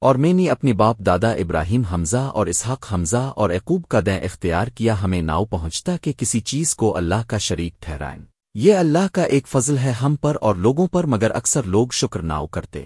اور میں نے اپنے باپ دادا ابراہیم حمزہ اور اسحاق حمزہ اور عقوب کا دیں اختیار کیا ہمیں ناؤ پہنچتا کہ کسی چیز کو اللہ کا شریک ٹھہرائیں۔ یہ اللہ کا ایک فضل ہے ہم پر اور لوگوں پر مگر اکثر لوگ شکر ناؤ کرتے۔